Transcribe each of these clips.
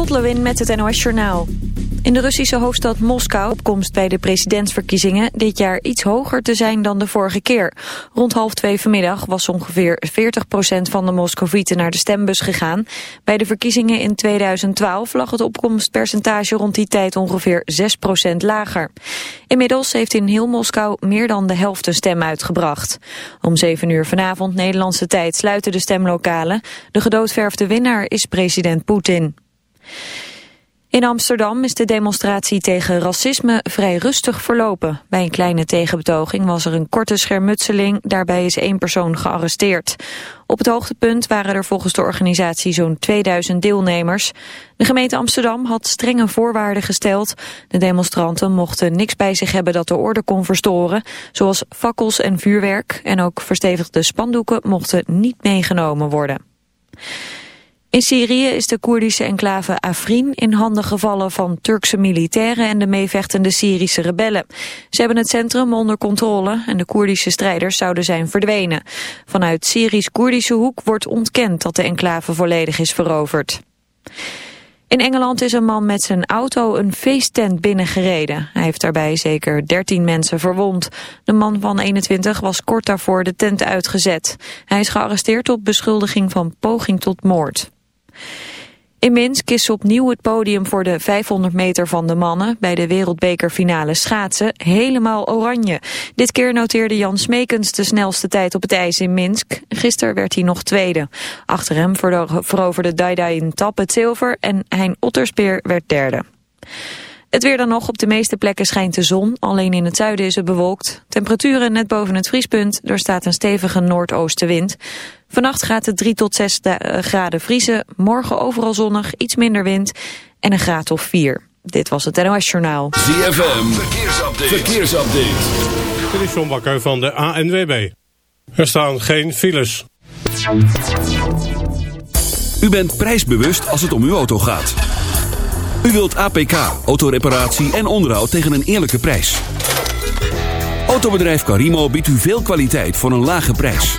Lot Lewin met het NOS Journaal. In de Russische hoofdstad Moskou opkomst bij de presidentsverkiezingen dit jaar iets hoger te zijn dan de vorige keer. Rond half twee vanmiddag was ongeveer 40% van de Moscovieten naar de stembus gegaan. Bij de verkiezingen in 2012 lag het opkomstpercentage rond die tijd ongeveer 6% lager. Inmiddels heeft in heel Moskou meer dan de helft een stem uitgebracht. Om 7 uur vanavond Nederlandse tijd sluiten de stemlokalen. De gedoodverfde winnaar is president Poetin. In Amsterdam is de demonstratie tegen racisme vrij rustig verlopen. Bij een kleine tegenbetoging was er een korte schermutseling, daarbij is één persoon gearresteerd. Op het hoogtepunt waren er volgens de organisatie zo'n 2000 deelnemers. De gemeente Amsterdam had strenge voorwaarden gesteld. De demonstranten mochten niks bij zich hebben dat de orde kon verstoren, zoals fakkels en vuurwerk. En ook verstevigde spandoeken mochten niet meegenomen worden. In Syrië is de Koerdische enclave Afrin in handen gevallen van Turkse militairen en de meevechtende Syrische rebellen. Ze hebben het centrum onder controle en de Koerdische strijders zouden zijn verdwenen. Vanuit Syrisch-Koerdische hoek wordt ontkend dat de enclave volledig is veroverd. In Engeland is een man met zijn auto een feesttent binnengereden. Hij heeft daarbij zeker 13 mensen verwond. De man van 21 was kort daarvoor de tent uitgezet. Hij is gearresteerd op beschuldiging van poging tot moord. In Minsk is opnieuw het podium voor de 500 meter van de mannen bij de wereldbekerfinale schaatsen helemaal oranje. Dit keer noteerde Jan Smekens de snelste tijd op het ijs in Minsk. Gisteren werd hij nog tweede. Achter hem veroverde Daidai in Tap het zilver en Hein Otterspeer werd derde. Het weer dan nog. Op de meeste plekken schijnt de zon. Alleen in het zuiden is het bewolkt. Temperaturen net boven het vriespunt. Er staat een stevige noordoostenwind. Vannacht gaat het 3 tot 6 eh, graden vriezen. Morgen overal zonnig, iets minder wind en een graad of 4. Dit was het NOS Journaal. ZFM, verkeersupdate. verkeersupdate. Dit is John Bakker van de ANWB. Er staan geen files. U bent prijsbewust als het om uw auto gaat. U wilt APK, autoreparatie en onderhoud tegen een eerlijke prijs. Autobedrijf Carimo biedt u veel kwaliteit voor een lage prijs.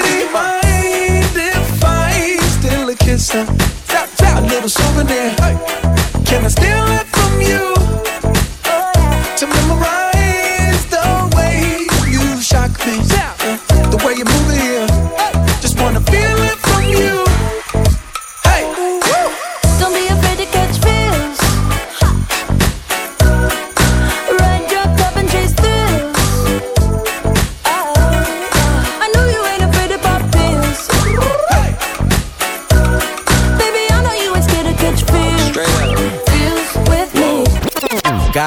Electricity. Mind if I steal a kiss? Uh, tap, tap, a little souvenir. Hey, can I steal it from you? to memorize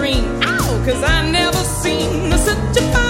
scream, ow, cause I never seen such a fine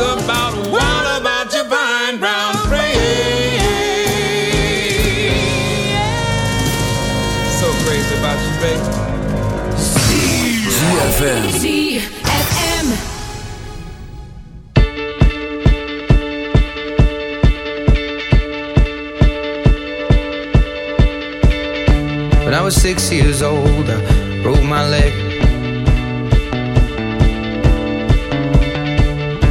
about what about your brown frame? So crazy about you, baby. ZFM. ZFM. When I was six years old, I broke my leg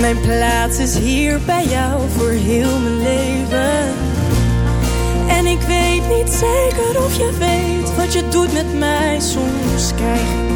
Mijn plaats is hier bij jou voor heel mijn leven. En ik weet niet zeker of je weet wat je doet met mij. Soms krijg ik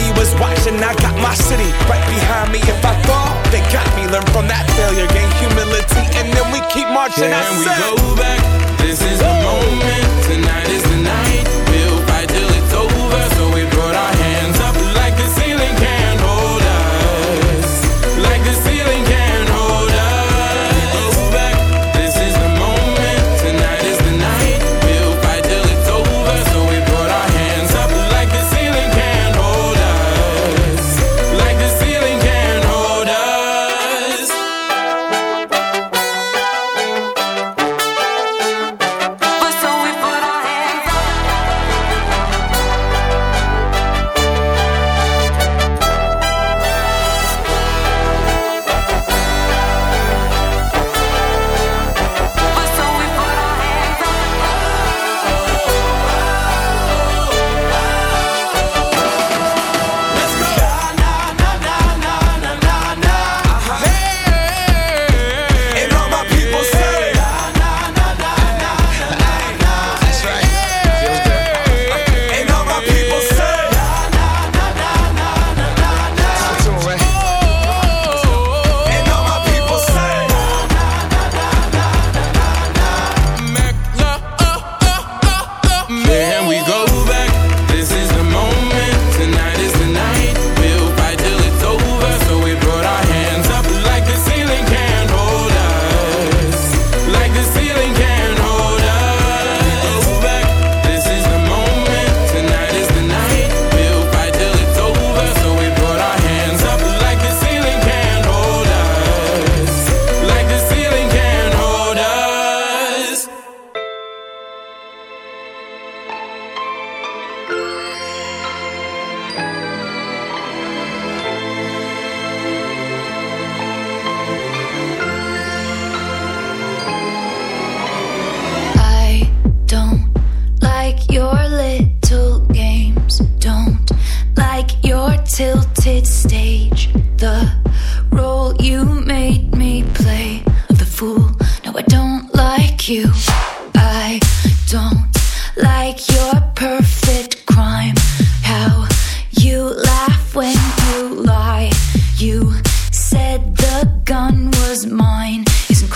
was watching. I got my city right behind me. If I fall, they got me. Learn from that failure, gain humility, and then we keep marching. I Can we said- go back? This is the moment. Tonight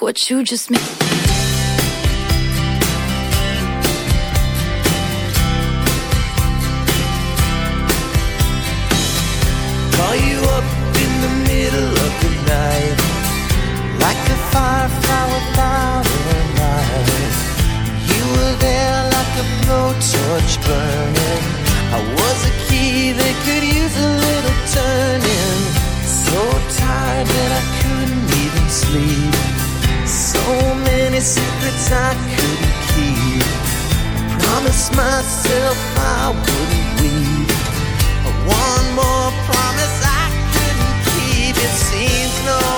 What you just made. Are you up in the middle of the night Like a firefly You were there like a blowtorch burning. I was a key that could use a little turning. So tired that I couldn't even sleep secrets I couldn't keep Promised myself I wouldn't weep one more promise I couldn't keep. It seems no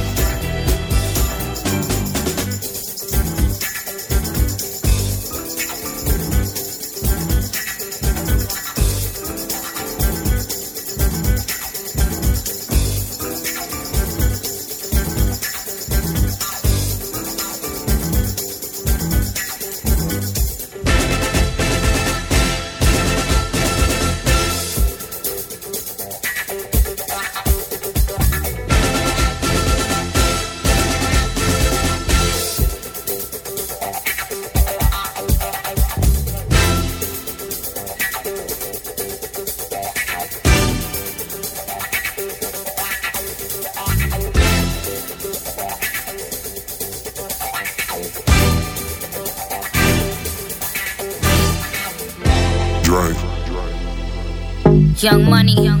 Money, young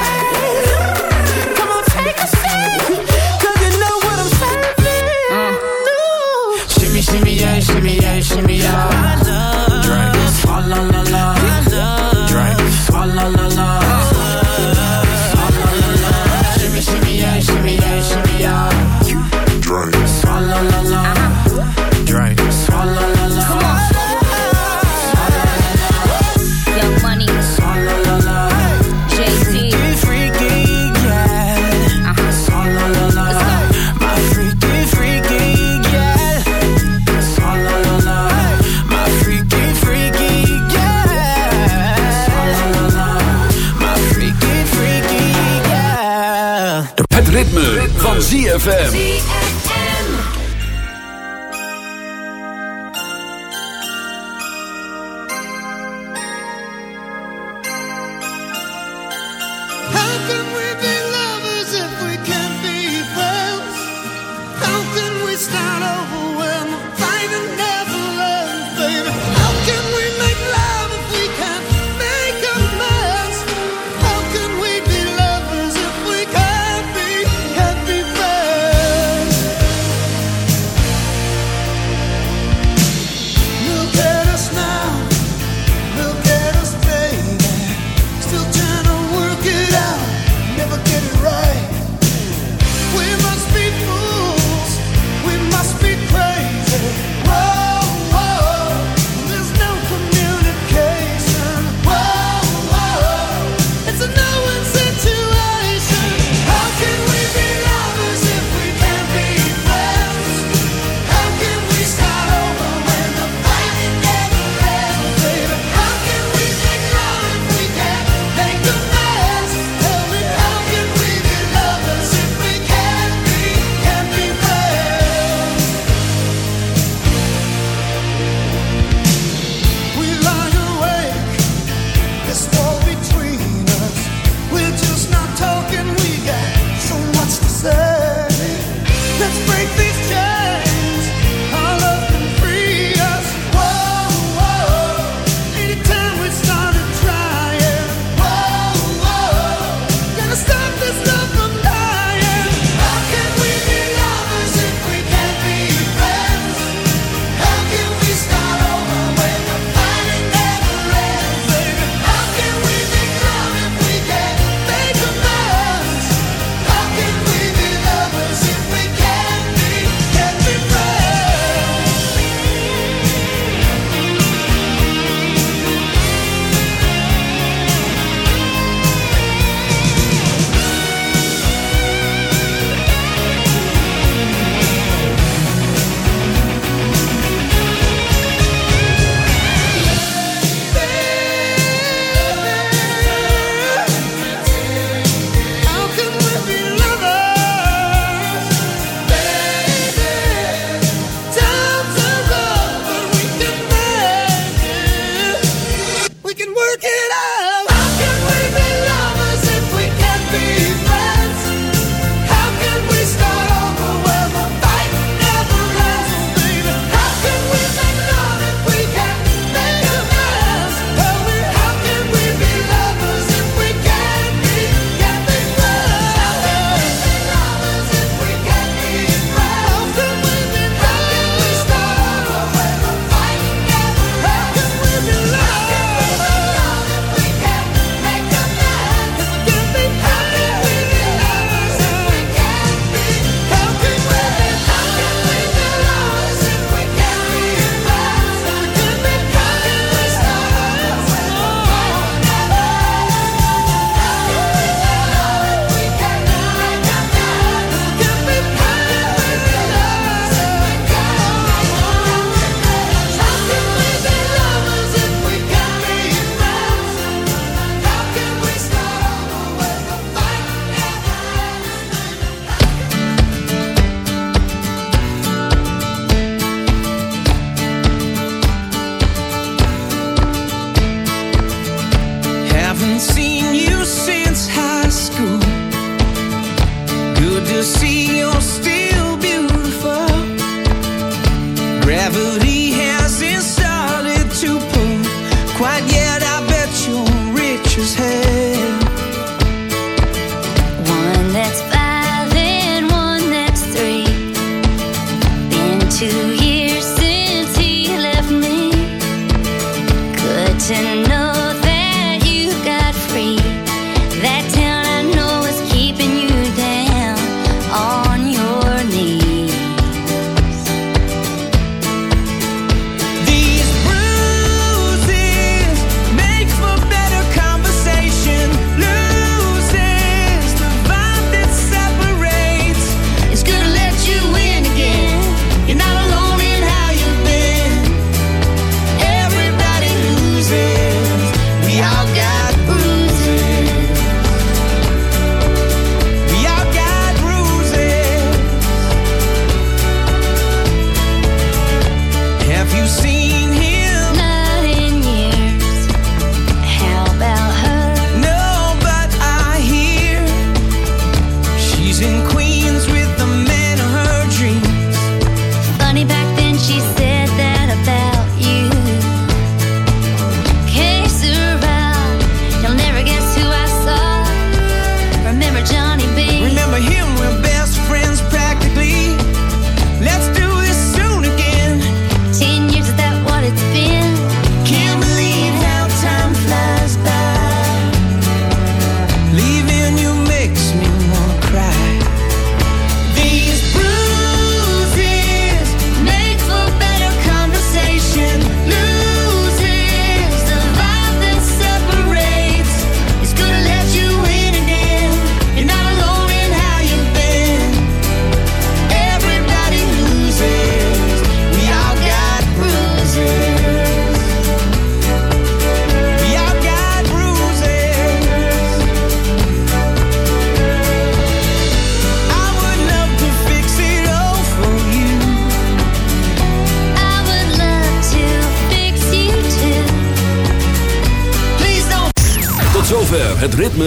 ZFM.